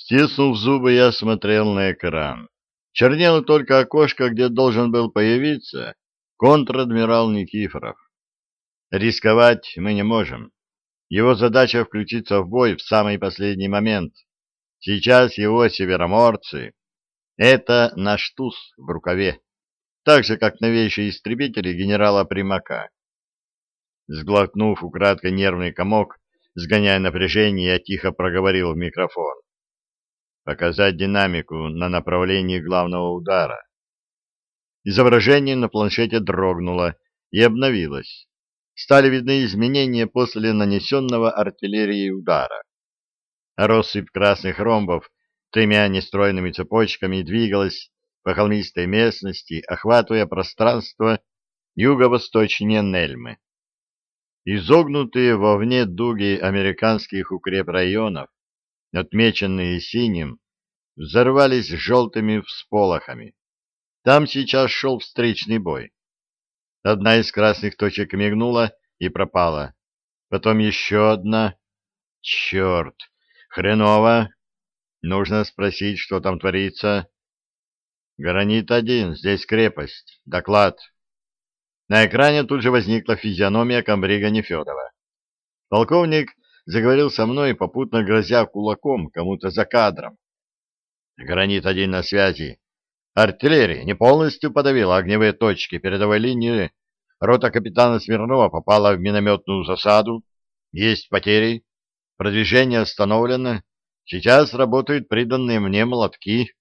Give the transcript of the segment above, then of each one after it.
Стиснув зубы, я смотрел на экран. Чернело только окошко, где должен был появиться контр-адмирал Никифоров. Рисковать мы не можем. Его задача включиться в бой в самый последний момент. Сейчас его североморцы — это наш туз в рукаве, так же, как новейшие истребители генерала Примака. Сглотнув украдко нервный комок, сгоняя напряжение, я тихо проговорил в микрофон. Показать динамику на направлении главного удара. Изображение на планшете дрогнуло и обновилось. Стали видны изменения после нанесенного артиллерией удара. Россыпь красных ромбов тремя нестройными цепочками двигалась по холмистой местности, охватывая пространство юго-восточнее Нельмы. Изогнутые вовне дуги американских укрепрайонов, отмеченные синим, взорвались желтыми всполохами. Там сейчас шел встречный бой. Одна из красных точек мигнула и пропала. Потом еще одна. Черт! Хреново! Нужно спросить, что там творится. Гранит один, здесь крепость. Доклад. На экране тут же возникла физиономия комбрига Нефедова. Полковник заговорил со мной, попутно грозя кулаком кому-то за кадром. Гранит один на связи. Артиллерия не полностью подавила огневые точки передовой линии. Рота капитана Смирнова попала в минометную засаду. Есть потери. Продвижение остановлено. Сейчас работают приданные мне молотки.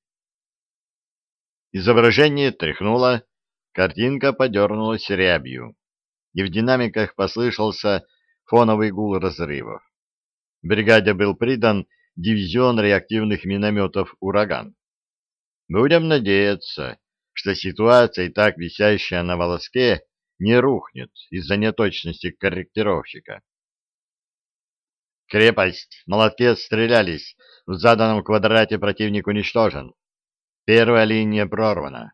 Изображение тряхнуло, картинка подернулась рябью, и в динамиках послышался фоновый гул разрывов. Бригаде был придан дивизион реактивных минометов «Ураган». Будем надеяться, что ситуация, и так висящая на волоске, не рухнет из-за неточности корректировщика. Крепость, молотки отстрелялись, в заданном квадрате противник уничтожен. Первая линия прорвана.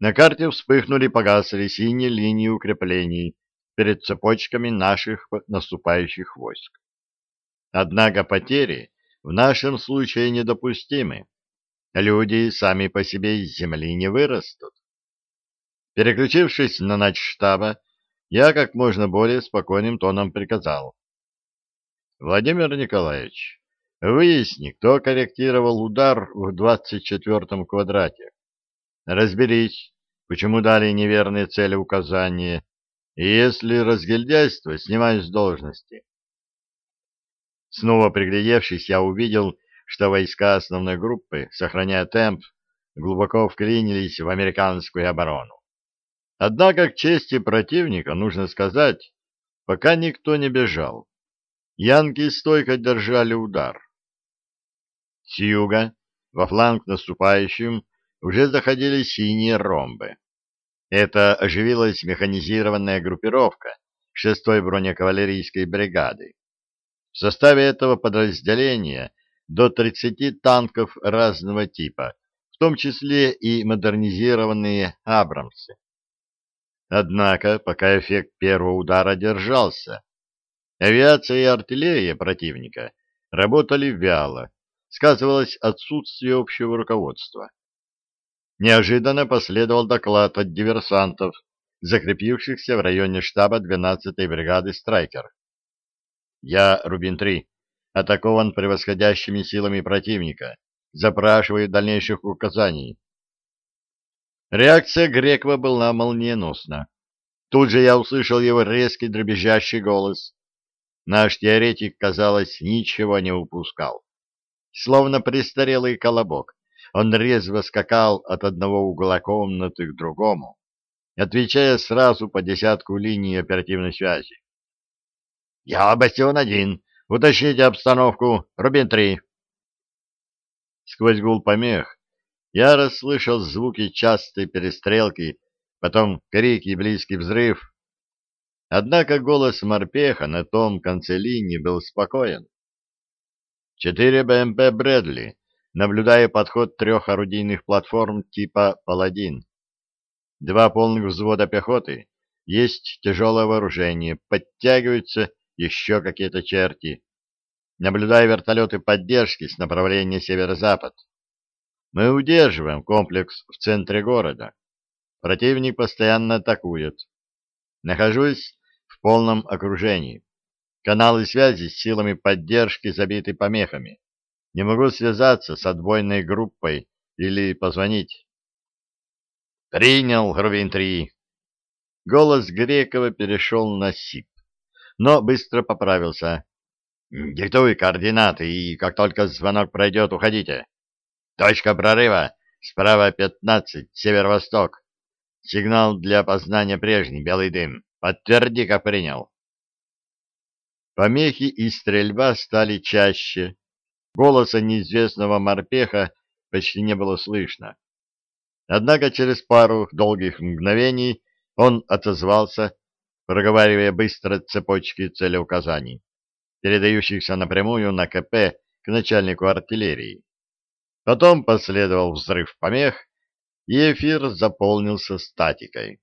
На карте вспыхнули погасли синие линии укреплений перед цепочками наших наступающих войск. Однако потери в нашем случае недопустимы. Люди сами по себе из земли не вырастут. Переключившись на начштаба, я как можно более спокойным тоном приказал. Владимир Николаевич, выясни, кто корректировал удар в 24-м квадрате. Разберись, почему дали неверные цели указания, и если разгильдяйство, снимай с должности. Снова приглядевшись, я увидел, что войска основной группы, сохраняя темп, глубоко вклинились в американскую оборону. Однако к чести противника нужно сказать, пока никто не бежал. Янки стойко держали удар. С юга, во фланг наступающим, уже заходили синие ромбы. Это оживилась механизированная группировка 6-й бронекавалерийской бригады. В составе этого подразделения до 30 танков разного типа, в том числе и модернизированные «Абрамсы». Однако, пока эффект первого удара держался, авиация и артиллерия противника работали вяло, сказывалось отсутствие общего руководства. Неожиданно последовал доклад от диверсантов, закрепившихся в районе штаба 12-й бригады «Страйкер». Я, Рубин-3, атакован превосходящими силами противника. Запрашиваю дальнейших указаний. Реакция Грекова была молниеносна. Тут же я услышал его резкий дребезжащий голос. Наш теоретик, казалось, ничего не упускал. Словно престарелый колобок, он резво скакал от одного угла комнаты к другому, отвечая сразу по десятку линий оперативной связи. «Я Бастион-1. Уточните обстановку. Рубин-3». Сквозь гул помех я расслышал звуки частой перестрелки, потом крики и близкий взрыв. Однако голос морпеха на том конце линии был спокоен. Четыре БМП «Брэдли», наблюдая подход трех орудийных платформ типа «Паладин». Два полных взвода пехоты, есть тяжелое вооружение, подтягиваются еще какие-то черти. наблюдая вертолеты поддержки с направления северо-запад. Мы удерживаем комплекс в центре города. Противник постоянно атакует. Нахожусь в полном окружении. Каналы связи с силами поддержки забиты помехами. Не могу связаться с отбойной группой или позвонить. «Принял, Рубин-3!» Голос Грекова перешел на сип, но быстро поправился. «Диктуй координаты, и как только звонок пройдет, уходите. Точка прорыва справа 15, северо-восток. Сигнал для опознания прежний, белый дым. Подтверди, как принял». Помехи и стрельба стали чаще. Голоса неизвестного морпеха почти не было слышно. Однако через пару долгих мгновений он отозвался, проговаривая быстро цепочки целеуказаний, передающихся напрямую на КП к начальнику артиллерии. Потом последовал взрыв помех, и эфир заполнился статикой.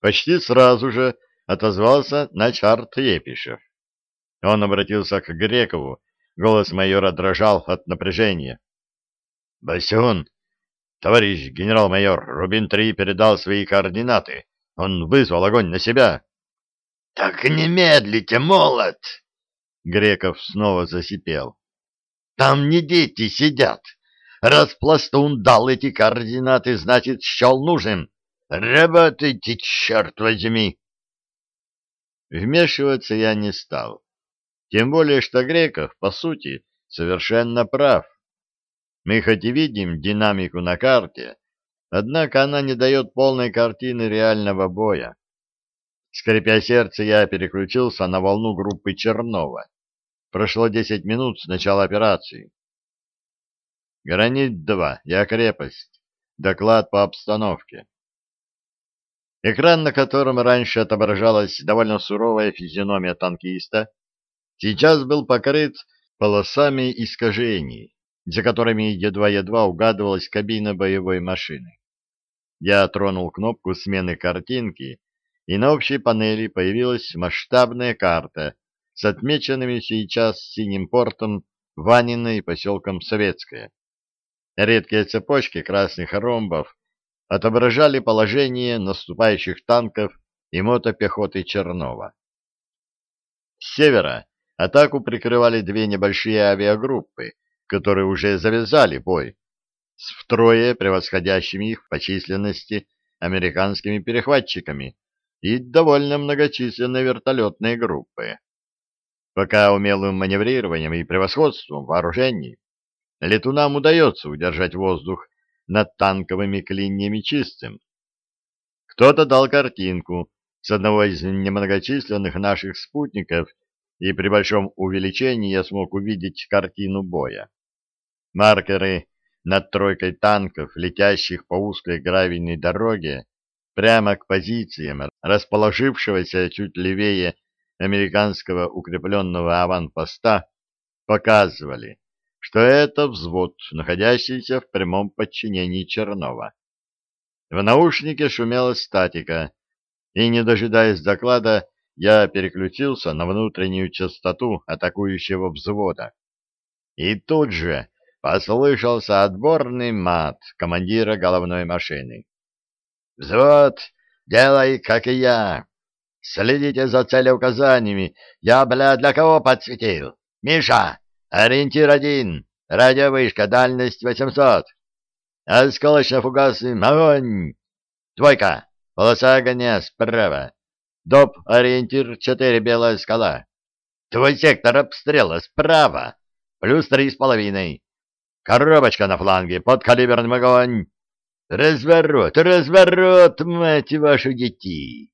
Почти сразу же отозвался начарт Епишев. Он обратился к Грекову, голос майора дрожал от напряжения. — Басюн, товарищ генерал-майор, Рубин-3 передал свои координаты. Он вызвал огонь на себя. — Так не медлите, молот! Греков снова засипел. — Там не дети сидят. Раз пластун дал эти координаты, значит, счел нужным. Работайте, черт возьми! Вмешиваться я не стал. Тем более, что Греков, по сути, совершенно прав. Мы хоть и видим динамику на карте, однако она не дает полной картины реального боя. Скрипя сердце, я переключился на волну группы Чернова. Прошло десять минут с начала операции. Гранит-2, я крепость. Доклад по обстановке. Экран, на котором раньше отображалась довольно суровая физиономия танкиста, сейчас был покрыт полосами искажений, за которыми едва-едва угадывалась кабина боевой машины. Я тронул кнопку смены картинки, и на общей панели появилась масштабная карта с отмеченными сейчас синим портом Ванина и поселком Советское. Редкие цепочки красных ромбов отображали положение наступающих танков и мотопехоты Чернова. С севера Атаку прикрывали две небольшие авиагруппы, которые уже завязали бой, с втрое превосходящими их по численности американскими перехватчиками и довольно многочисленной вертолетной группы. Пока умелым маневрированием и превосходством вооружений летунам удается удержать воздух над танковыми клиньями чистым. Кто-то дал картинку с одного из немногочисленных наших спутников и при большом увеличении я смог увидеть картину боя. Маркеры над тройкой танков, летящих по узкой гравийной дороге, прямо к позициям, расположившегося чуть левее американского укрепленного аванпоста, показывали, что это взвод, находящийся в прямом подчинении Чернова. В наушнике шумела статика, и, не дожидаясь доклада, я переключился на внутреннюю частоту атакующего взвода. И тут же послышался отборный мат командира головной машины. «Взвод, делай, как и я. Следите за целеуказаниями. Я, бля, для кого подсветил? Миша, ориентир один, радиовышка, дальность 800. Осколочно-фугасный огонь. Двойка, полоса огня справа. Доп. Ориентир 4 Белая скала. Твой сектор обстрела справа. Плюс три с половиной. Коробочка на фланге под калиберным огонь. Разворот, разворот, мать вашу детей.